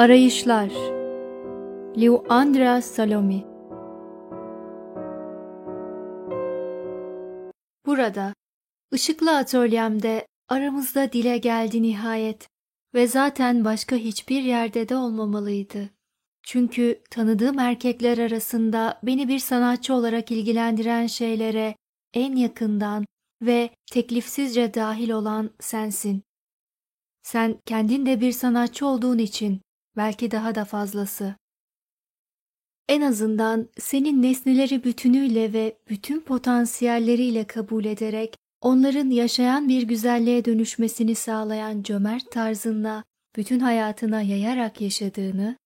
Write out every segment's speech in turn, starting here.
Arayışlar Liu Andrea Salomi Burada, ışıklı atölyemde aramızda dile geldi nihayet ve zaten başka hiçbir yerde de olmamalıydı. Çünkü tanıdığım erkekler arasında beni bir sanatçı olarak ilgilendiren şeylere en yakından ve teklifsizce dahil olan sensin. Sen kendin de bir sanatçı olduğun için belki daha da fazlası. En azından senin nesneleri bütünüyle ve bütün potansiyelleriyle kabul ederek onların yaşayan bir güzelliğe dönüşmesini sağlayan cömert tarzınla bütün hayatına yayarak yaşadığını,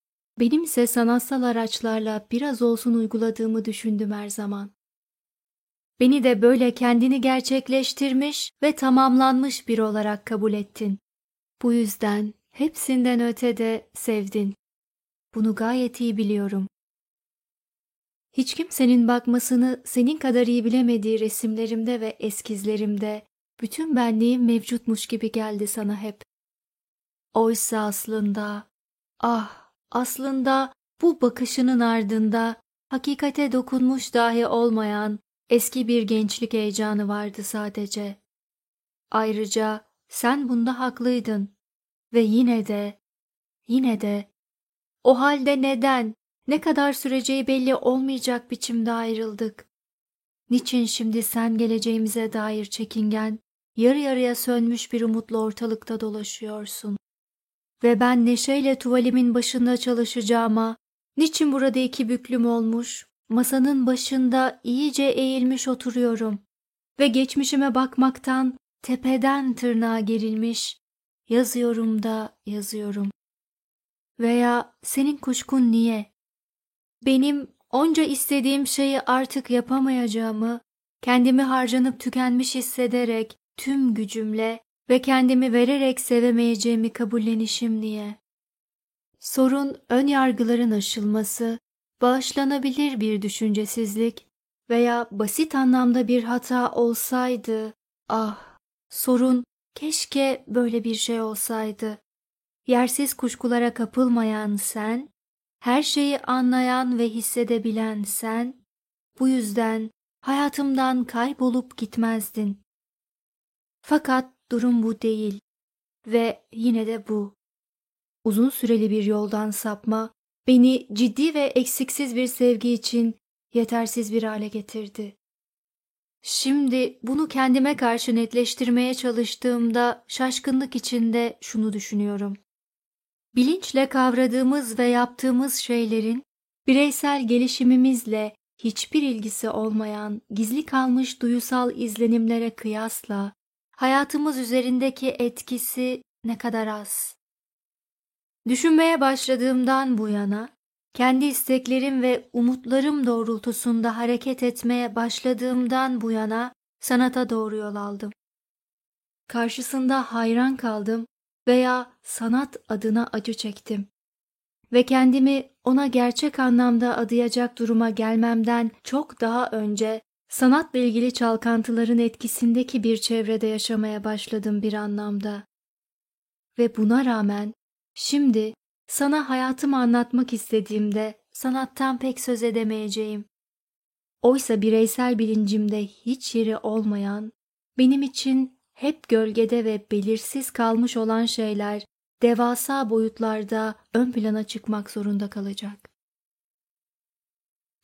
benim ise sanatsal araçlarla biraz olsun uyguladığımı düşündüm her zaman. Beni de böyle kendini gerçekleştirmiş ve tamamlanmış bir olarak kabul ettin. Bu yüzden hepsinden ötede sevdin. Bunu gayet iyi biliyorum. Hiç kimsenin bakmasını senin kadar iyi bilemediği resimlerimde ve eskizlerimde bütün benliğim mevcutmuş gibi geldi sana hep. Oysa aslında, ah aslında bu bakışının ardında hakikate dokunmuş dahi olmayan eski bir gençlik heyecanı vardı sadece. Ayrıca sen bunda haklıydın. Ve yine de, yine de, o halde neden, ne kadar süreceği belli olmayacak biçimde ayrıldık? Niçin şimdi sen geleceğimize dair çekingen, yarı yarıya sönmüş bir umutla ortalıkta dolaşıyorsun? Ve ben neşeyle tuvalimin başında çalışacağıma, niçin burada iki büklüm olmuş, masanın başında iyice eğilmiş oturuyorum ve geçmişime bakmaktan tepeden tırnağa gerilmiş, Yazıyorum da yazıyorum. Veya senin kuşkun niye? Benim onca istediğim şeyi artık yapamayacağımı, kendimi harcanıp tükenmiş hissederek tüm gücümle ve kendimi vererek sevemeyeceğimi kabullenişim niye? Sorun ön yargıların aşılması, bağışlanabilir bir düşüncesizlik veya basit anlamda bir hata olsaydı, ah, sorun Keşke böyle bir şey olsaydı. Yersiz kuşkulara kapılmayan sen, her şeyi anlayan ve hissedebilen sen, bu yüzden hayatımdan kaybolup gitmezdin. Fakat durum bu değil ve yine de bu. Uzun süreli bir yoldan sapma beni ciddi ve eksiksiz bir sevgi için yetersiz bir hale getirdi. Şimdi bunu kendime karşı netleştirmeye çalıştığımda şaşkınlık içinde şunu düşünüyorum. Bilinçle kavradığımız ve yaptığımız şeylerin bireysel gelişimimizle hiçbir ilgisi olmayan gizli kalmış duyusal izlenimlere kıyasla hayatımız üzerindeki etkisi ne kadar az. Düşünmeye başladığımdan bu yana kendi isteklerim ve umutlarım doğrultusunda hareket etmeye başladığımdan bu yana sanata doğru yol aldım. Karşısında hayran kaldım veya sanat adına acı çektim. Ve kendimi ona gerçek anlamda adayacak duruma gelmemden çok daha önce sanatla ilgili çalkantıların etkisindeki bir çevrede yaşamaya başladım bir anlamda. Ve buna rağmen şimdi sana hayatımı anlatmak istediğimde sanattan pek söz edemeyeceğim. Oysa bireysel bilincimde hiç yeri olmayan, benim için hep gölgede ve belirsiz kalmış olan şeyler devasa boyutlarda ön plana çıkmak zorunda kalacak.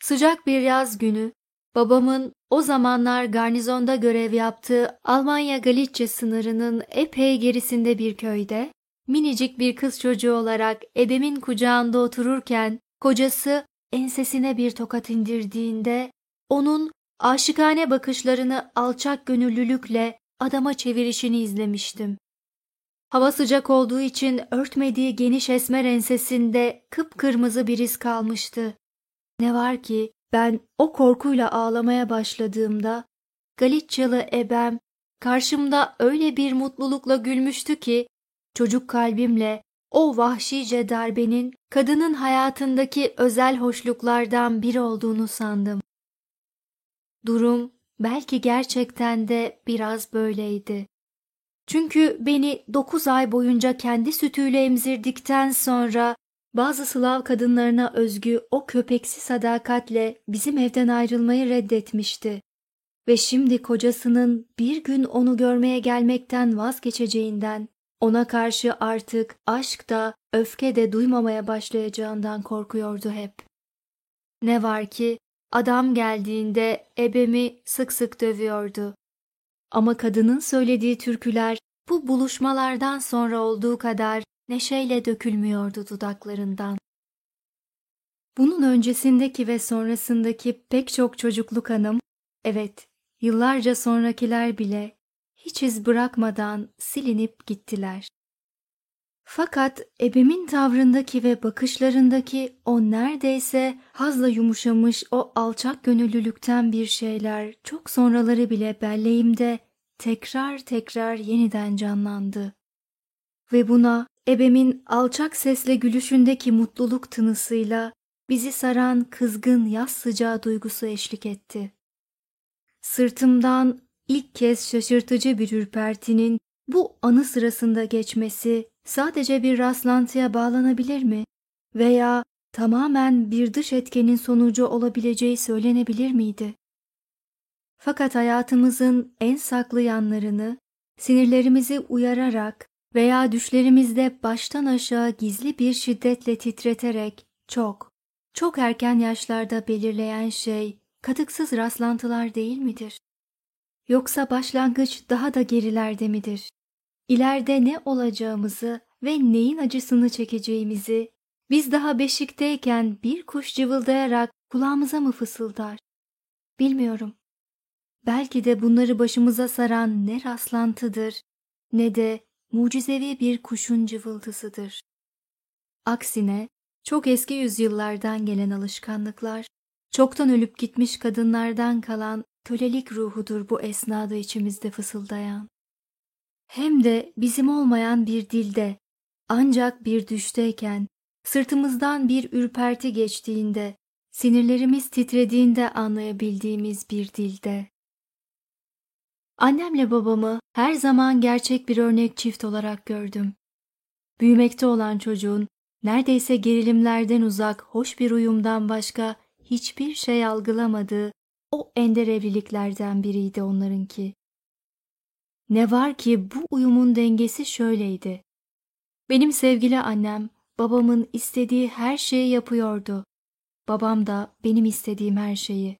Sıcak bir yaz günü babamın o zamanlar garnizonda görev yaptığı Almanya Galicia sınırının epey gerisinde bir köyde minicik bir kız çocuğu olarak ebemin kucağında otururken kocası ensesine bir tokat indirdiğinde onun aşıkane bakışlarını alçak gönüllülükle adama çevirişini izlemiştim. Hava sıcak olduğu için örtmediği geniş esmer ensesinde kıpkırmızı bir iz kalmıştı. Ne var ki ben o korkuyla ağlamaya başladığımda Galicialı ebem karşımda öyle bir mutlulukla gülmüştü ki çocuk kalbimle o vahşice darbenin kadının hayatındaki özel hoşluklardan biri olduğunu sandım. Durum belki gerçekten de biraz böyleydi. Çünkü beni dokuz ay boyunca kendi sütüyle emzirdikten sonra bazı Slav kadınlarına özgü o köpeksi sadakatle bizim evden ayrılmayı reddetmişti. Ve şimdi kocasının bir gün onu görmeye gelmekten vazgeçeceğinden, ona karşı artık aşk da öfke de duymamaya başlayacağından korkuyordu hep. Ne var ki adam geldiğinde ebemi sık sık dövüyordu. Ama kadının söylediği türküler bu buluşmalardan sonra olduğu kadar neşeyle dökülmüyordu dudaklarından. Bunun öncesindeki ve sonrasındaki pek çok çocukluk hanım, evet yıllarca sonrakiler bile hiç iz bırakmadan silinip gittiler. Fakat ebemin tavrındaki ve bakışlarındaki o neredeyse hazla yumuşamış o alçak gönüllülükten bir şeyler çok sonraları bile belleğimde tekrar tekrar yeniden canlandı. Ve buna ebemin alçak sesle gülüşündeki mutluluk tınısıyla bizi saran kızgın yaz sıcağı duygusu eşlik etti. Sırtımdan ilk kez şaşırtıcı bir ürpertinin bu anı sırasında geçmesi sadece bir rastlantıya bağlanabilir mi? Veya tamamen bir dış etkenin sonucu olabileceği söylenebilir miydi? Fakat hayatımızın en saklı yanlarını sinirlerimizi uyararak veya düşlerimizde baştan aşağı gizli bir şiddetle titreterek çok, çok erken yaşlarda belirleyen şey katıksız rastlantılar değil midir? Yoksa başlangıç daha da gerilerde midir? İleride ne olacağımızı ve neyin acısını çekeceğimizi biz daha beşikteyken bir kuş cıvıldayarak kulağımıza mı fısıldar? Bilmiyorum. Belki de bunları başımıza saran ne rastlantıdır ne de mucizevi bir kuşun cıvıltısıdır. Aksine çok eski yüzyıllardan gelen alışkanlıklar, çoktan ölüp gitmiş kadınlardan kalan kölelik ruhudur bu esnada içimizde fısıldayan. Hem de bizim olmayan bir dilde, ancak bir düşteyken, sırtımızdan bir ürperti geçtiğinde, sinirlerimiz titrediğinde anlayabildiğimiz bir dilde. Annemle babamı her zaman gerçek bir örnek çift olarak gördüm. Büyümekte olan çocuğun neredeyse gerilimlerden uzak hoş bir uyumdan başka hiçbir şey algılamadığı o ender evliliklerden biriydi onlarınki. Ne var ki bu uyumun dengesi şöyleydi. Benim sevgili annem babamın istediği her şeyi yapıyordu. Babam da benim istediğim her şeyi.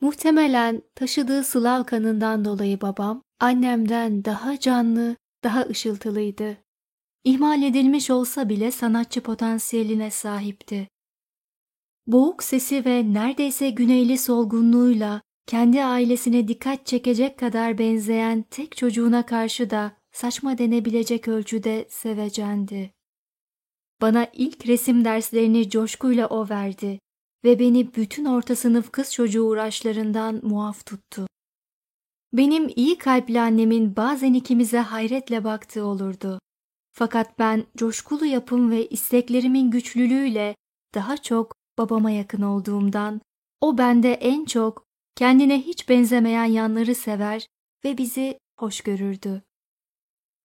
Muhtemelen taşıdığı Slav kanından dolayı babam annemden daha canlı, daha ışıltılıydı. İhmal edilmiş olsa bile sanatçı potansiyeline sahipti. Boğuk sesi ve neredeyse güneyli solgunluğuyla kendi ailesine dikkat çekecek kadar benzeyen tek çocuğuna karşı da saçma denebilecek ölçüde sevecendi. Bana ilk resim derslerini coşkuyla o verdi ve beni bütün orta sınıf kız çocuğu uğraşlarından muaf tuttu. Benim iyi kalpli annemin bazen ikimize hayretle baktığı olurdu. Fakat ben coşkulu yapım ve isteklerimin güçlülüğüyle daha çok babama yakın olduğumdan o bende en çok kendine hiç benzemeyen yanları sever ve bizi hoş görürdü.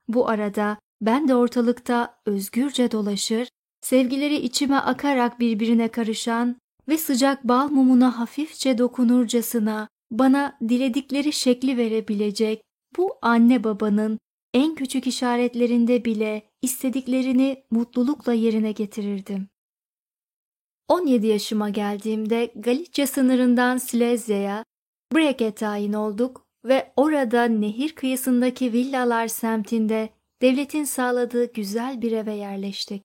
Bu arada ben de ortalıkta özgürce dolaşır, sevgileri içime akarak birbirine karışan ve sıcak bal mumuna hafifçe dokunurcasına bana diledikleri şekli verebilecek bu anne babanın en küçük işaretlerinde bile istediklerini mutlulukla yerine getirirdim. 17 yaşıma geldiğimde Galicia sınırından Silezya'ya, Brek'e tayin olduk ve orada nehir kıyısındaki villalar semtinde devletin sağladığı güzel bir eve yerleştik.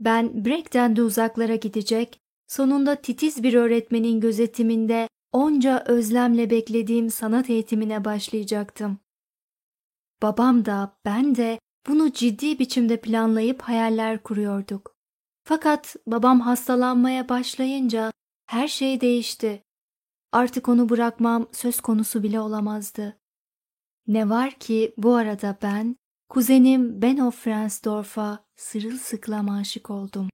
Ben Brek'ten de uzaklara gidecek, sonunda titiz bir öğretmenin gözetiminde onca özlemle beklediğim sanat eğitimine başlayacaktım. Babam da ben de bunu ciddi biçimde planlayıp hayaller kuruyorduk. Fakat babam hastalanmaya başlayınca her şey değişti. Artık onu bırakmam söz konusu bile olamazdı. Ne var ki bu arada ben, kuzenim Ben of Frensdorf'a sırılsıklam aşık oldum.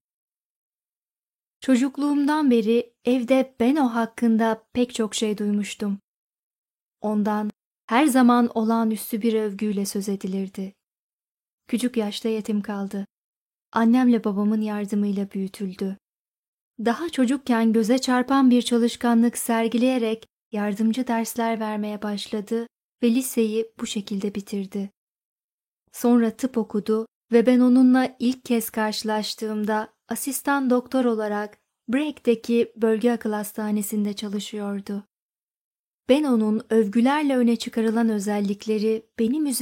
Çocukluğumdan beri evde Beno hakkında pek çok şey duymuştum. Ondan her zaman olağanüstü bir övgüyle söz edilirdi. Küçük yaşta yetim kaldı. Annemle babamın yardımıyla büyütüldü. Daha çocukken göze çarpan bir çalışkanlık sergileyerek yardımcı dersler vermeye başladı ve liseyi bu şekilde bitirdi. Sonra tıp okudu ve ben onunla ilk kez karşılaştığımda asistan doktor olarak Break'teki bölge akıl hastanesinde çalışıyordu. Ben onun övgülerle öne çıkarılan özellikleri benim üzerime